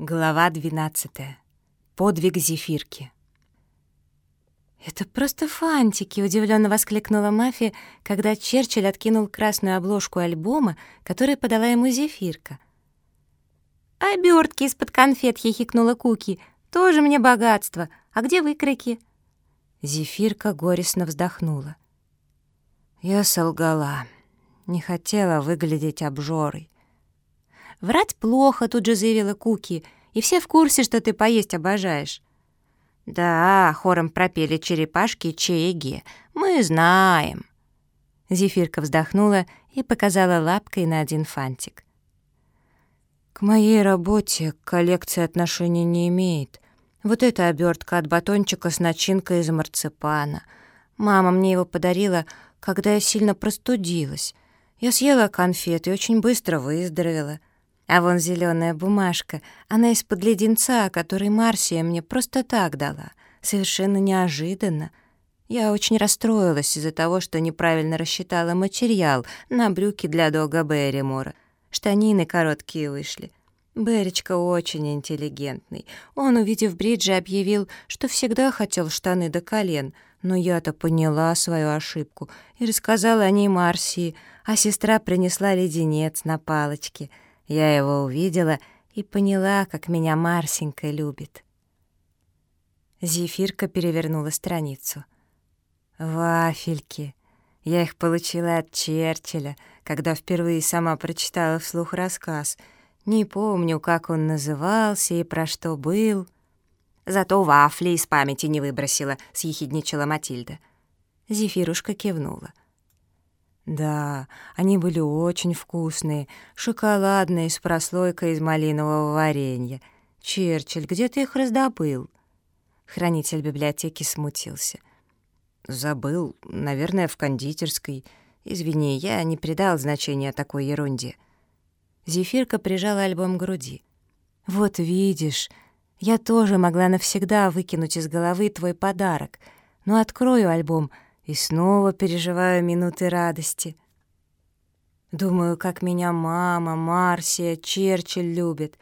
Глава 12. Подвиг зефирки. «Это просто фантики!» — удивленно воскликнула Мафия, когда Черчилль откинул красную обложку альбома, который подала ему зефирка. «Обертки из-под конфет!» — хихикнула Куки. «Тоже мне богатство! А где выкройки?» Зефирка горестно вздохнула. «Я солгала. Не хотела выглядеть обжорой. «Врать плохо», — тут же заявила Куки, «и все в курсе, что ты поесть обожаешь». «Да», — хором пропели черепашки Чеги, «мы знаем». Зефирка вздохнула и показала лапкой на один фантик. «К моей работе коллекция отношения не имеет. Вот эта обертка от батончика с начинкой из марципана. Мама мне его подарила, когда я сильно простудилась. Я съела конфеты и очень быстро выздоровела. А вон зеленая бумажка, она из-под леденца, который Марсия мне просто так дала, совершенно неожиданно. Я очень расстроилась из-за того, что неправильно рассчитала материал на брюки для Дога Берримора. Штанины короткие вышли. Беречка очень интеллигентный. Он, увидев бриджи, объявил, что всегда хотел штаны до колен, но я-то поняла свою ошибку и рассказала о ней Марсии, а сестра принесла леденец на палочке — я его увидела и поняла, как меня Марсенька любит. Зефирка перевернула страницу. «Вафельки! Я их получила от Черчилля, когда впервые сама прочитала вслух рассказ. Не помню, как он назывался и про что был». «Зато вафли из памяти не выбросила», — съехидничала Матильда. Зефирушка кивнула. Да, они были очень вкусные, шоколадные, с прослойкой из малинового варенья. Черчилль, где ты их раздобыл? Хранитель библиотеки смутился. Забыл, наверное, в кондитерской. Извини, я не придал значения такой ерунде. Зефирка прижала альбом к груди. Вот видишь, я тоже могла навсегда выкинуть из головы твой подарок, но открою альбом — и снова переживаю минуты радости. Думаю, как меня мама, Марсия, Черчилль любят.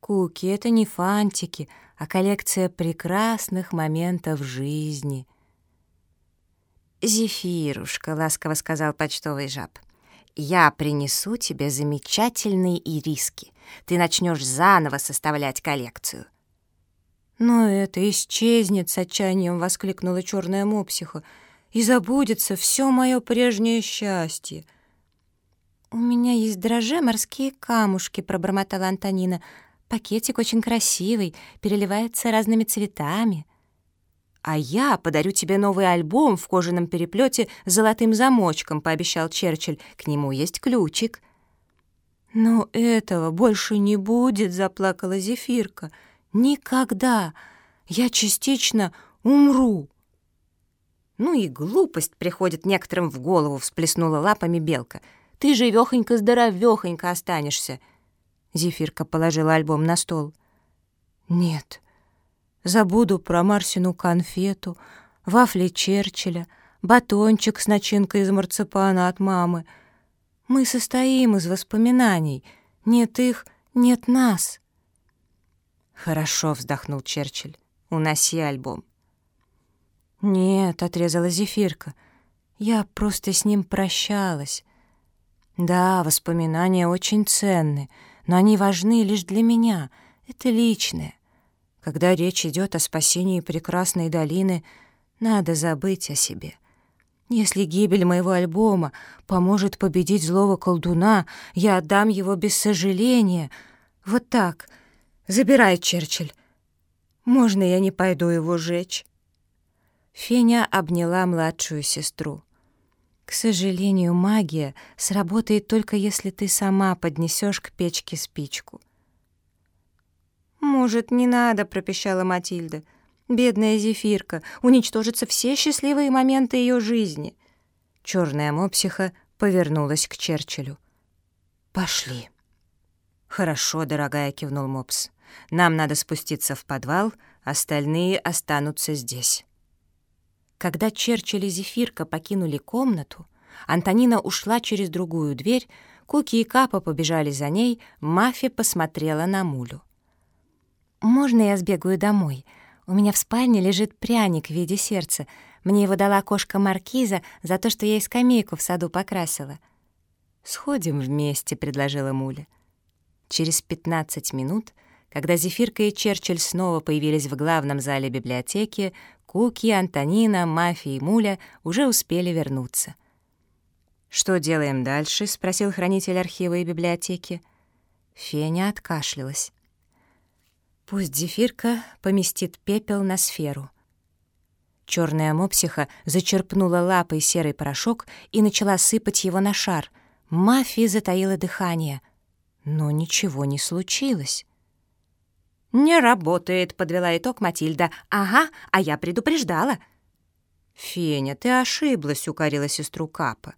Куки — это не фантики, а коллекция прекрасных моментов жизни. «Зефирушка», — ласково сказал почтовый жаб, — «я принесу тебе замечательные ириски. Ты начнешь заново составлять коллекцию». «Но это исчезнет», — с отчаянием воскликнула черная мопсиха и забудется все мое прежнее счастье. «У меня есть дрожжи морские камушки», — пробормотала Антонина. «Пакетик очень красивый, переливается разными цветами». «А я подарю тебе новый альбом в кожаном переплете с золотым замочком», — пообещал Черчилль. «К нему есть ключик». «Но этого больше не будет», — заплакала Зефирка. «Никогда! Я частично умру». «Ну и глупость приходит некоторым в голову», — всплеснула лапами белка. «Ты живёхонько-здоровёхонько останешься». Зефирка положила альбом на стол. «Нет, забуду про Марсину конфету, вафли Черчилля, батончик с начинкой из марципана от мамы. Мы состоим из воспоминаний. Нет их, нет нас». «Хорошо», — вздохнул Черчилль. «Уноси альбом». «Нет», — отрезала Зефирка, — «я просто с ним прощалась. Да, воспоминания очень ценны, но они важны лишь для меня, это личное. Когда речь идет о спасении прекрасной долины, надо забыть о себе». Если гибель моего альбома поможет победить злого колдуна, я отдам его без сожаления. Вот так. Забирай, Черчилль. Можно я не пойду его жечь?» Феня обняла младшую сестру. «К сожалению, магия сработает только если ты сама поднесешь к печке спичку». «Может, не надо», — пропищала Матильда. «Бедная зефирка, уничтожатся все счастливые моменты ее жизни». Черная мопсиха повернулась к Черчиллю. «Пошли». «Хорошо, дорогая», — кивнул мопс. «Нам надо спуститься в подвал, остальные останутся здесь». Когда Черчилль и Зефирка покинули комнату, Антонина ушла через другую дверь, Куки и Капа побежали за ней, Мафи посмотрела на Мулю. «Можно я сбегаю домой? У меня в спальне лежит пряник в виде сердца. Мне его дала кошка Маркиза за то, что я и скамейку в саду покрасила». «Сходим вместе», — предложила Муля. Через пятнадцать минут, когда Зефирка и Черчилль снова появились в главном зале библиотеки, Куки, Антонина, Мафи и Муля уже успели вернуться. «Что делаем дальше?» — спросил хранитель архива и библиотеки. Феня откашлялась. «Пусть Зефирка поместит пепел на сферу». Черная мопсиха зачерпнула лапой серый порошок и начала сыпать его на шар. Мафия затаила дыхание. Но ничего не случилось. «Не работает», — подвела итог Матильда. «Ага, а я предупреждала». «Феня, ты ошиблась», — укорила сестру Капа.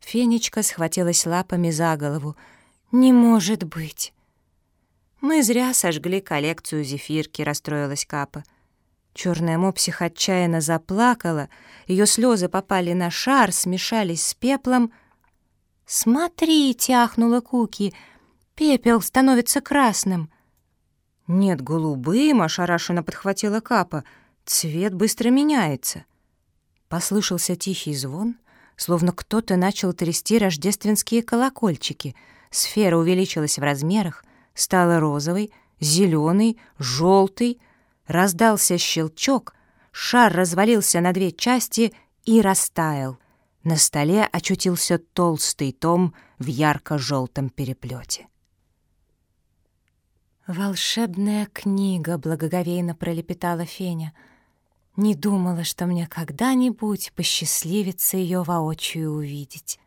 Фенечка схватилась лапами за голову. «Не может быть!» «Мы зря сожгли коллекцию зефирки», — расстроилась Капа. Черная мопсиха отчаянно заплакала, ее слезы попали на шар, смешались с пеплом. «Смотрите!» — ахнула Куки. «Пепел становится красным!» «Нет, голубым!» — ошарашенно подхватила Капа. «Цвет быстро меняется!» Послышался тихий звон, словно кто-то начал трясти рождественские колокольчики. Сфера увеличилась в размерах, стала розовой, зеленой, желтой. Раздался щелчок, шар развалился на две части и растаял. На столе очутился толстый том в ярко-желтом переплете. «Волшебная книга», — благоговейно пролепетала Феня. «Не думала, что мне когда-нибудь посчастливится ее воочию увидеть».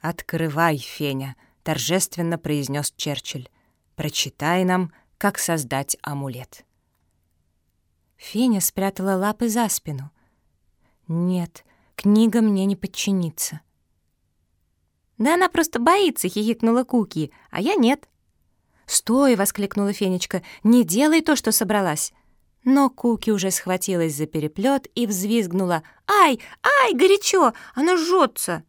«Открывай, Феня», — торжественно произнес Черчилль. «Прочитай нам, как создать амулет». Феня спрятала лапы за спину. «Нет, книга мне не подчинится». «Да она просто боится», — хихикнула Куки, «а я нет». «Стой!» — воскликнула Фенечка. «Не делай то, что собралась!» Но Куки уже схватилась за переплет и взвизгнула. «Ай! Ай! Горячо! Оно жжется!»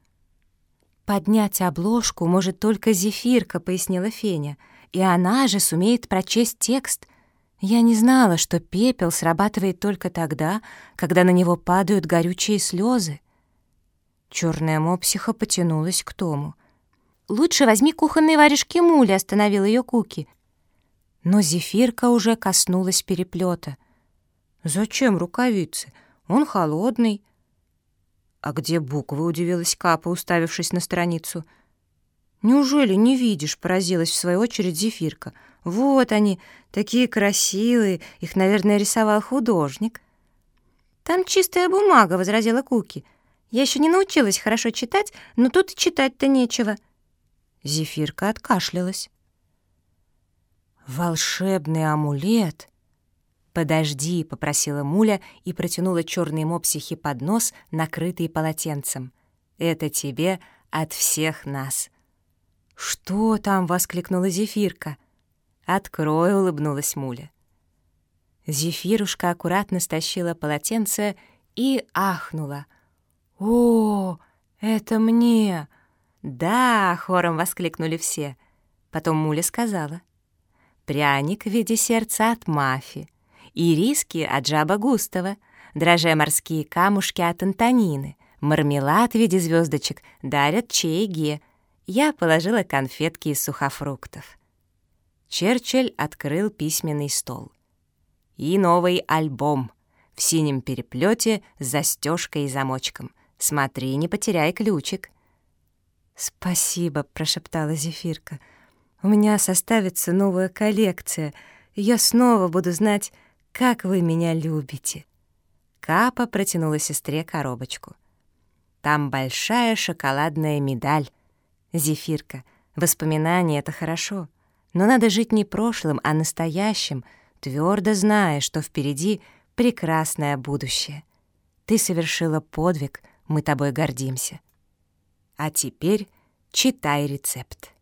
«Поднять обложку может только зефирка», — пояснила Феня. «И она же сумеет прочесть текст. Я не знала, что пепел срабатывает только тогда, когда на него падают горючие слезы». Черная мопсиха потянулась к Тому — «Лучше возьми кухонные варежки мули», — остановил ее Куки. Но зефирка уже коснулась переплета. «Зачем рукавицы? Он холодный». «А где буквы?» — удивилась Капа, уставившись на страницу. «Неужели не видишь?» — поразилась в свою очередь зефирка. «Вот они, такие красивые, их, наверное, рисовал художник». «Там чистая бумага», — возразила Куки. «Я еще не научилась хорошо читать, но тут и читать-то нечего». Зефирка откашлялась. «Волшебный амулет!» «Подожди», — попросила Муля и протянула черной мопсихе поднос, накрытый полотенцем. «Это тебе от всех нас». «Что там?» — воскликнула Зефирка. «Открой», — улыбнулась Муля. Зефирушка аккуратно стащила полотенце и ахнула. «О, это мне! «Да!» — хором воскликнули все. Потом Муля сказала. «Пряник в виде сердца от Мафи, ириски от жаба Густава, дрожжи морские камушки от Антонины, мармелад в виде звездочек дарят Чейге. Я положила конфетки из сухофруктов». Черчилль открыл письменный стол. И новый альбом в синем переплете с застежкой и замочком. Смотри, не потеряй ключик. «Спасибо», — прошептала Зефирка. «У меня составится новая коллекция, я снова буду знать, как вы меня любите». Капа протянула сестре коробочку. «Там большая шоколадная медаль. Зефирка, воспоминания — это хорошо, но надо жить не прошлым, а настоящим, твердо зная, что впереди прекрасное будущее. Ты совершила подвиг, мы тобой гордимся». А теперь читай рецепт.